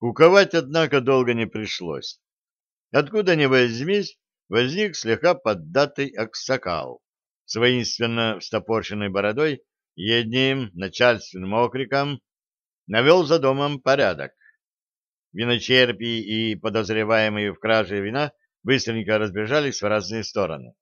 Куковать, однако, долго не пришлось. Откуда ни возьмись, возник слегка поддатый аксакал с воинственно встопорщенной бородой и одним начальственным окриком навел за домом порядок. Виночерпи и подозреваемые в краже вина быстренько разбежались в разные стороны.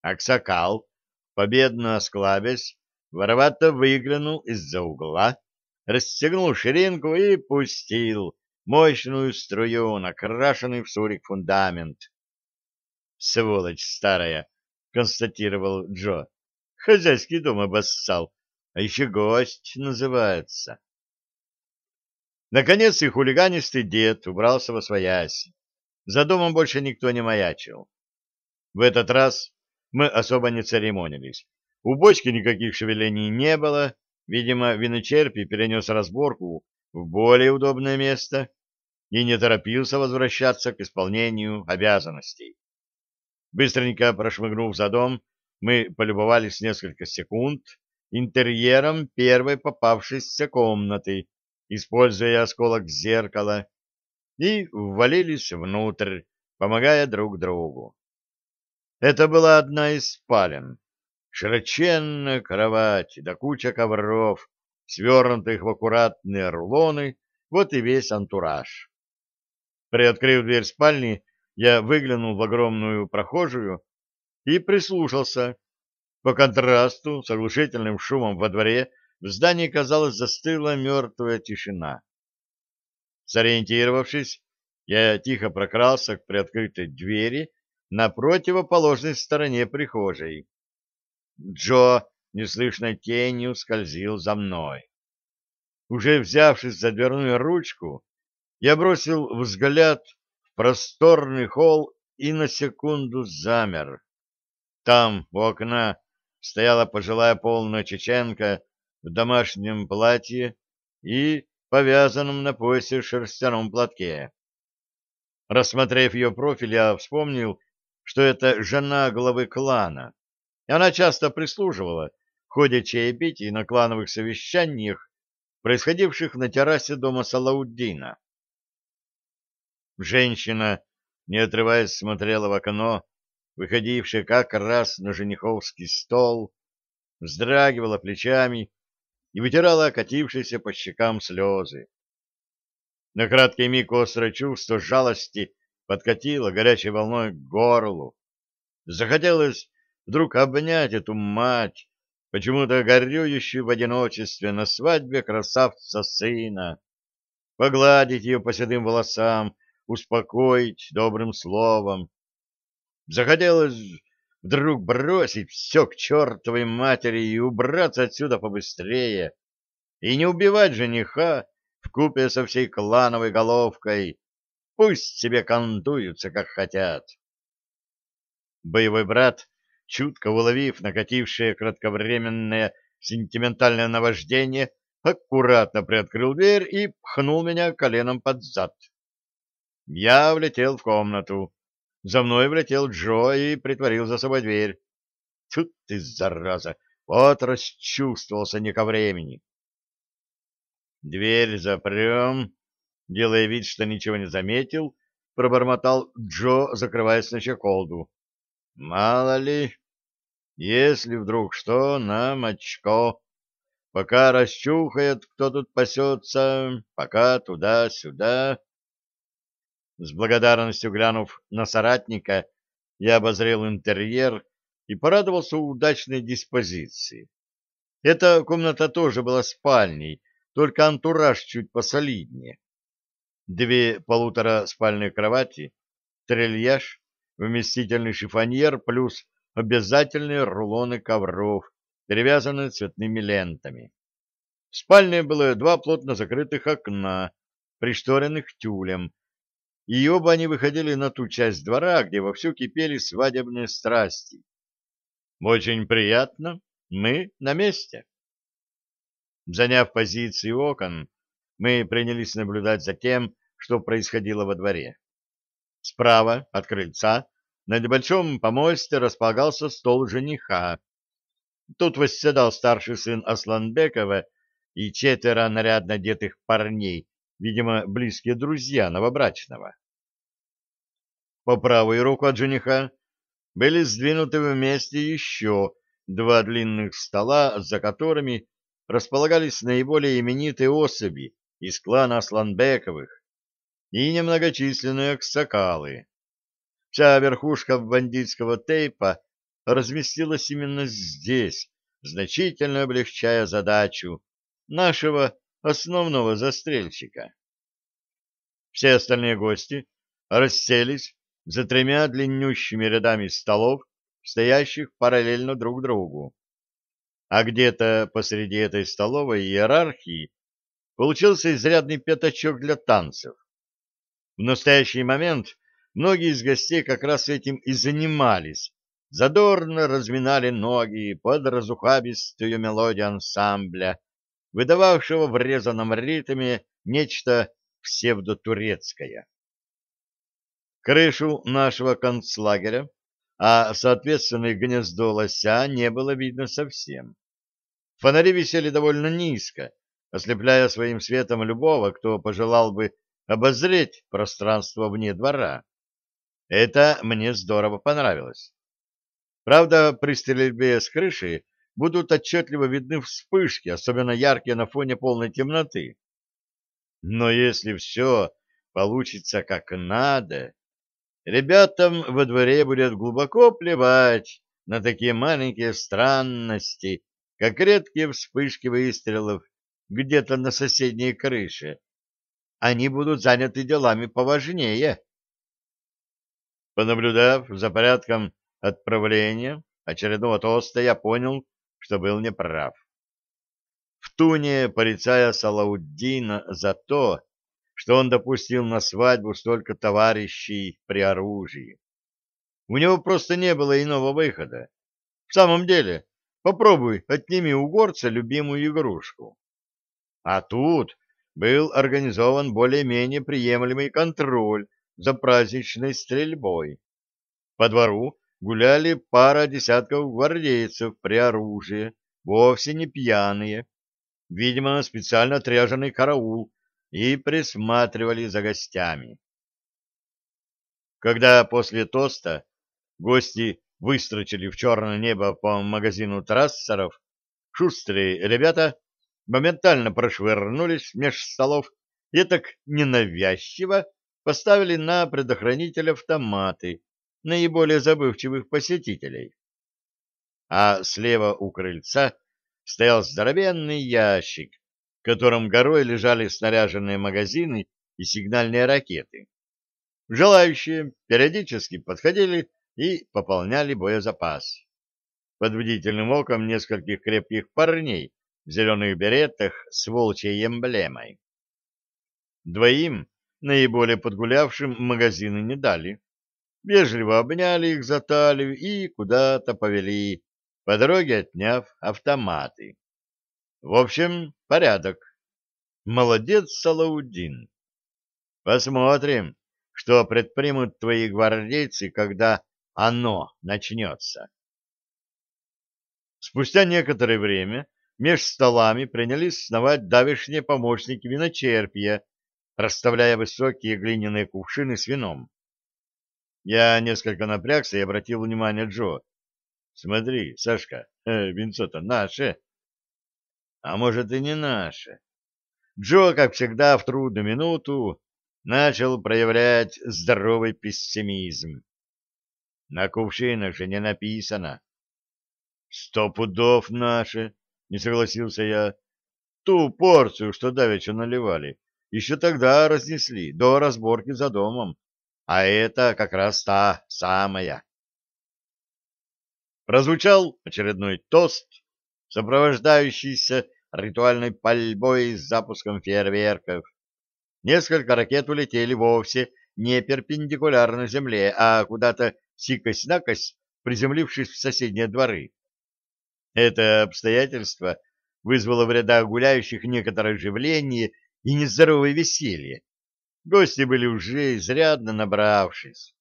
Аксакал, победно осклабясь, воровато выглянул из-за угла, расстегнул ширинку и пустил мощную струю, накрашенный в сурик фундамент. «Сволочь старая!» — констатировал Джо. «Хозяйский дом обоссал, а еще гость называется». Наконец и хулиганистый дед убрался во своясь. За домом больше никто не маячил. В этот раз мы особо не церемонились. У бочки никаких шевелений не было, видимо, виночерпи перенес разборку в более удобное место и не торопился возвращаться к исполнению обязанностей. Быстренько прошмыгнув за дом, мы полюбовались несколько секунд интерьером первой попавшейся комнаты, используя осколок зеркала, и ввалились внутрь, помогая друг другу. Это была одна из спален. Широченная кровать да куча ковров, свернутых в аккуратные рулоны, вот и весь антураж. Приоткрыв дверь спальни, я выглянул в огромную прохожую и прислушался. По контрасту с оглушительным шумом во дворе в здании, казалось, застыла мертвая тишина. Сориентировавшись, я тихо прокрался к приоткрытой двери на противоположной стороне прихожей. Джо неслышной тенью скользил за мной. Уже взявшись за дверную ручку, я бросил взгляд в просторный холл и на секунду замер. Там, у окна, стояла пожилая полная чеченка в домашнем платье и повязанном на поясе шерстяном платке. Рассмотрев ее профиль, я вспомнил, что это жена главы клана. Она часто прислуживала в ходе чаепитий на клановых совещаниях, происходивших на террасе дома Салауддина. Женщина, не отрываясь, смотрела в окно, выходившее как раз на жениховский стол, вздрагивала плечами и вытирала окатившиеся по щекам слезы. На краткий миг острое чувство жалости подкатило горячей волной к горлу. Захотелось вдруг обнять эту мать, почему-то горюющую в одиночестве на свадьбе красавца сына, погладить ее по седым волосам, успокоить добрым словом. Захотелось вдруг бросить все к чертовой матери и убраться отсюда побыстрее, и не убивать жениха вкупе со всей клановой головкой, пусть себе кантуются, как хотят. Боевой брат, чутко уловив накатившее кратковременное сентиментальное наваждение, аккуратно приоткрыл дверь и пхнул меня коленом под зад. Я влетел в комнату. За мной влетел Джо и притворил за собой дверь. Тут ты, зараза, вот расчувствовался не ко времени. Дверь запрем, делая вид, что ничего не заметил, пробормотал Джо, закрываясь на чеколду. Мало ли, если вдруг что, нам очко. Пока расчухает, кто тут пасется, пока туда-сюда. С благодарностью глянув на соратника, я обозрел интерьер и порадовался удачной диспозиции. Эта комната тоже была спальней, только антураж чуть посолиднее. Две полутора спальные кровати, трильяж, вместительный шифоньер плюс обязательные рулоны ковров, перевязанные цветными лентами. В спальне было два плотно закрытых окна, пришторенных тюлем, и оба они выходили на ту часть двора, где вовсю кипели свадебные страсти. Очень приятно, мы на месте. Заняв позиции окон, мы принялись наблюдать за тем, что происходило во дворе. Справа от крыльца на небольшом помосте располагался стол жениха. Тут восседал старший сын Асланбекова и четверо нарядно одетых парней видимо, близкие друзья новобрачного. По правую руку от жениха были сдвинуты вместе еще два длинных стола, за которыми располагались наиболее именитые особи из клана Асланбековых и немногочисленные аксакалы. Вся верхушка бандитского тейпа разместилась именно здесь, значительно облегчая задачу нашего основного застрельщика. Все остальные гости расселись за тремя длиннющими рядами столов, стоящих параллельно друг другу. А где-то посреди этой столовой иерархии получился изрядный пятачок для танцев. В настоящий момент многие из гостей как раз этим и занимались, задорно разминали ноги под разухабистую мелодию ансамбля, выдававшего в резаном ритме нечто псевдотурецкое. Крышу нашего концлагеря, а, соответственно, и гнездо лося не было видно совсем. Фонари висели довольно низко, ослепляя своим светом любого, кто пожелал бы обозреть пространство вне двора. Это мне здорово понравилось. Правда, при стрельбе с крыши будут отчетливо видны вспышки, особенно яркие на фоне полной темноты. Но если все получится как надо, Ребятам во дворе будет глубоко плевать на такие маленькие странности, как редкие вспышки выстрелов где-то на соседней крыше. Они будут заняты делами поважнее. Понаблюдав за порядком отправления очередного тоста, я понял, что был неправ. В Туне, порицая Салауддина за то, что он допустил на свадьбу столько товарищей при оружии. У него просто не было иного выхода. В самом деле, попробуй отними у горца любимую игрушку. А тут был организован более-менее приемлемый контроль за праздничной стрельбой. По двору гуляли пара десятков гвардейцев при оружии, вовсе не пьяные. Видимо, специально отряженный караул и присматривали за гостями. Когда после тоста гости выстрочили в черное небо по магазину трассеров, шустрые ребята моментально прошвырнулись меж столов и так ненавязчиво поставили на предохранитель автоматы наиболее забывчивых посетителей. А слева у крыльца стоял здоровенный ящик в котором горой лежали снаряженные магазины и сигнальные ракеты. Желающие периодически подходили и пополняли боезапас. Под бдительным оком нескольких крепких парней в зеленых беретах с волчьей эмблемой. Двоим, наиболее подгулявшим, магазины не дали. Вежливо обняли их за талию и куда-то повели, по дороге отняв автоматы. В общем, порядок. Молодец, Салаудин. Посмотрим, что предпримут твои гвардейцы, когда оно начнется. Спустя некоторое время меж столами принялись сновать давешние помощники виночерпия, расставляя высокие глиняные кувшины с вином. Я несколько напрягся и обратил внимание Джо. — Смотри, Сашка, э, винцо-то наше. А может и не наше. Джо, как всегда, в трудную минуту начал проявлять здоровый пессимизм. На кувшинах же не написано. Сто пудов наши, не согласился я. Ту порцию, что давеча наливали, еще тогда разнесли, до разборки за домом. А это как раз та самая. Прозвучал очередной тост, сопровождающийся ритуальной пальбой с запуском фейерверков. Несколько ракет улетели вовсе не перпендикулярно земле, а куда-то сикось-накось, приземлившись в соседние дворы. Это обстоятельство вызвало в рядах гуляющих некоторое оживление и нездоровое веселье. Гости были уже изрядно набравшись.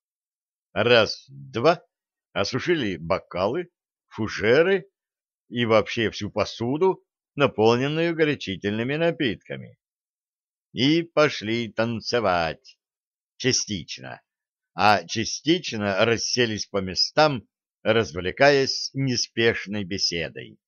Раз, два, осушили бокалы, фужеры и вообще всю посуду, наполненную горячительными напитками. и пошли танцевать. Частично. А частично расселись по местам, развлекаясь неспешной беседой.